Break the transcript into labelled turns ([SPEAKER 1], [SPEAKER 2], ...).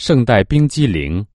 [SPEAKER 1] 圣代冰激凌。